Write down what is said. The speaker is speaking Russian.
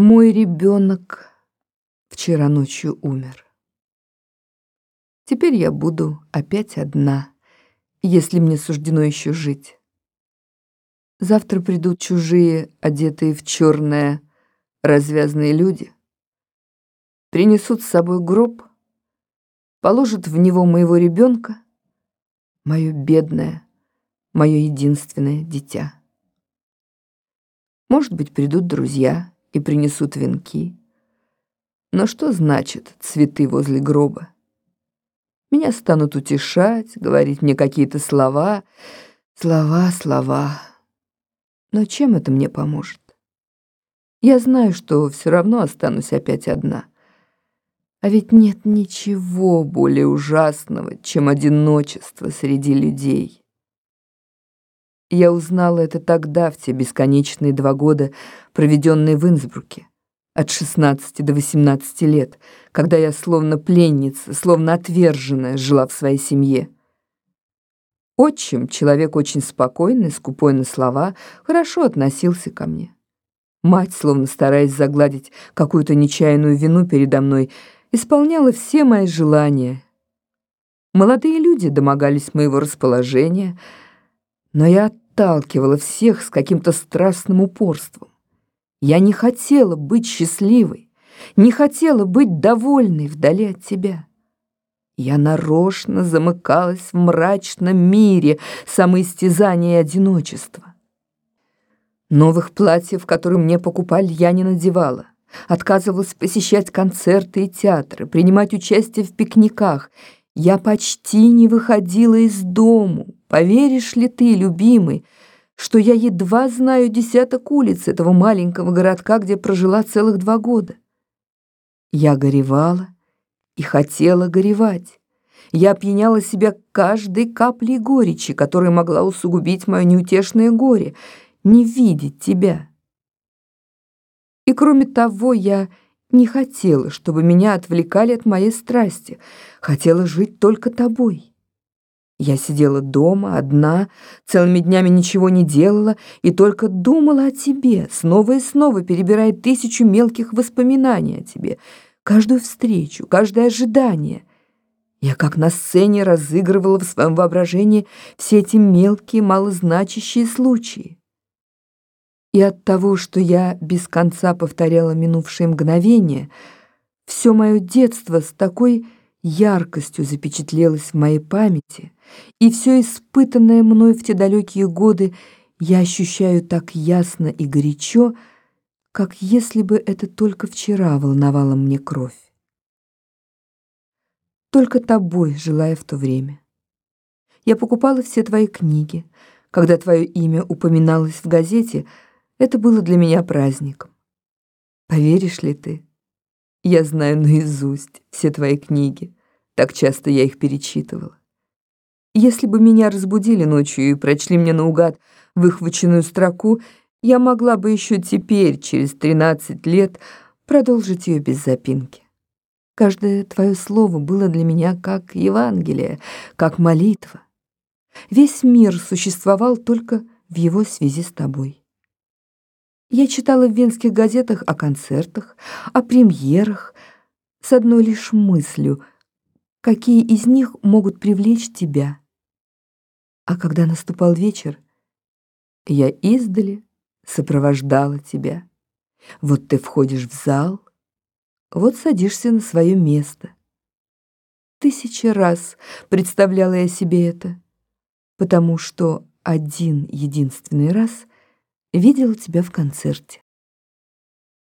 Мой ребенок вчера ночью умер. Теперь я буду опять одна, если мне суждено еще жить. Завтра придут чужие, одетые в черное, развязные люди, принесут с собой гроб, положат в него моего ребенка, мое бедное, мое единственное дитя. Может быть, придут друзья, и принесут венки. Но что значит цветы возле гроба? Меня станут утешать, говорить мне какие-то слова, слова, слова. Но чем это мне поможет? Я знаю, что все равно останусь опять одна. А ведь нет ничего более ужасного, чем одиночество среди людей. Я узнала это тогда, в те бесконечные два года, проведенные в Инсбруке, от 16 до 18 лет, когда я словно пленница, словно отверженная, жила в своей семье. Отчим, человек очень спокойный, скупой на слова, хорошо относился ко мне. Мать, словно стараясь загладить какую-то нечаянную вину передо мной, исполняла все мои желания. Молодые люди домогались моего расположения — но я отталкивала всех с каким-то страстным упорством. Я не хотела быть счастливой, не хотела быть довольной вдали от тебя. Я нарочно замыкалась в мрачном мире самоистязания и одиночества. Новых платьев, которые мне покупали, я не надевала. Отказывалась посещать концерты и театры, принимать участие в пикниках. Я почти не выходила из дому, Поверишь ли ты, любимый, что я едва знаю десяток улиц этого маленького городка, где прожила целых два года? Я горевала и хотела горевать. Я опьяняла себя каждой каплей горечи, которая могла усугубить мое неутешное горе, не видеть тебя. И кроме того, я не хотела, чтобы меня отвлекали от моей страсти, хотела жить только тобой. Я сидела дома, одна, целыми днями ничего не делала и только думала о тебе, снова и снова перебирая тысячу мелких воспоминаний о тебе, каждую встречу, каждое ожидание. Я как на сцене разыгрывала в своем воображении все эти мелкие, малозначащие случаи. И от того, что я без конца повторяла минувшие мгновения, все мое детство с такой яркостью запечатлелось в моей памяти, и все испытанное мной в те далекие годы я ощущаю так ясно и горячо, как если бы это только вчера волновало мне кровь. Только тобой жила я в то время. Я покупала все твои книги. Когда твое имя упоминалось в газете, это было для меня праздником. Поверишь ли ты? Я знаю наизусть все твои книги. Так часто я их перечитывала. Если бы меня разбудили ночью и прочли мне наугад выхваченную строку, я могла бы еще теперь, через 13 лет, продолжить ее без запинки. Каждое твое слово было для меня как Евангелие, как молитва. Весь мир существовал только в его связи с тобой. Я читала в венских газетах о концертах, о премьерах, с одной лишь мыслью, какие из них могут привлечь тебя. А когда наступал вечер, я издали сопровождала тебя. Вот ты входишь в зал, вот садишься на свое место. Тысячи раз представляла я себе это, потому что один единственный раз видела тебя в концерте.